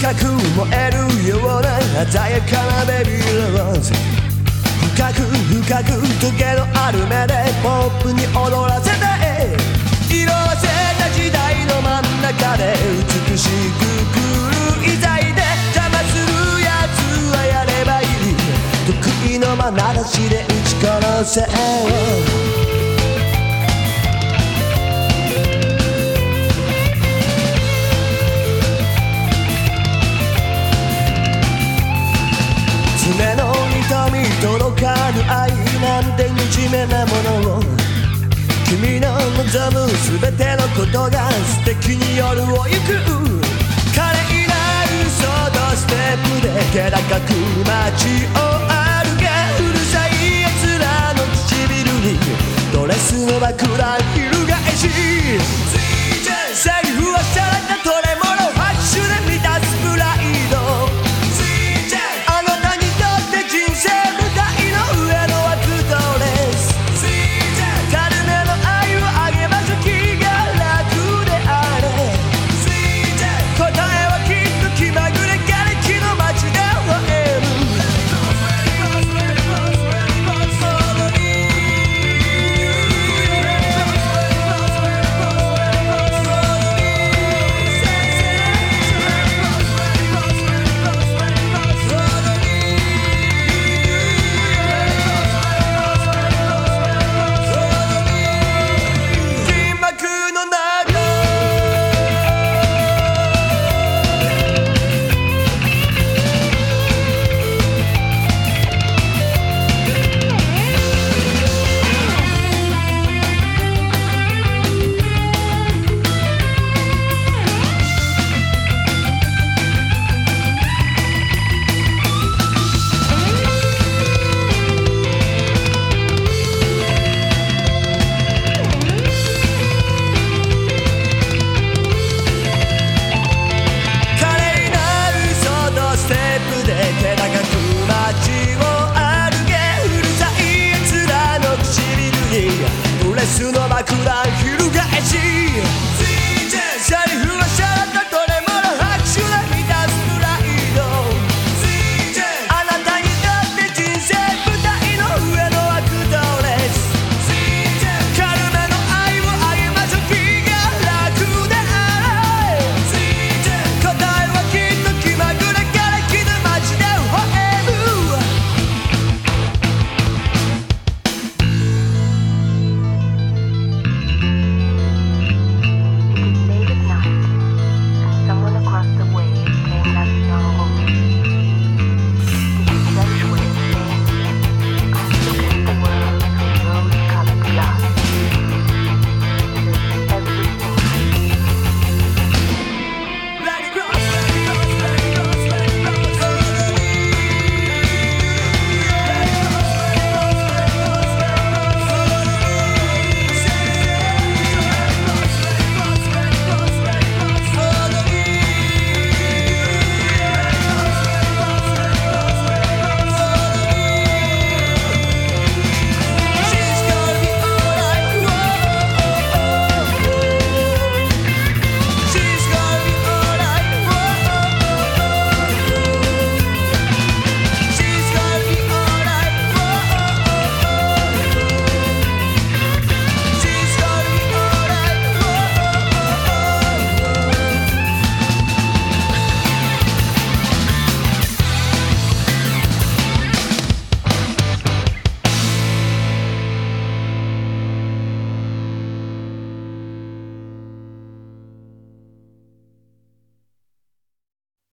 深く燃えるような鮮やかなベビーローズ深く深く時計のある目でポップに踊らせて色あせた時代の真ん中で。美しく狂い咲いて邪魔するやつはやればいい。得意のまなざしで打ち殺せ。に愛なんて惨めなものを。君の望む全てのことが素敵に夜を行く。華麗な嘘とステップで気高く街を歩け。うるさい奴らの唇にドレスの枕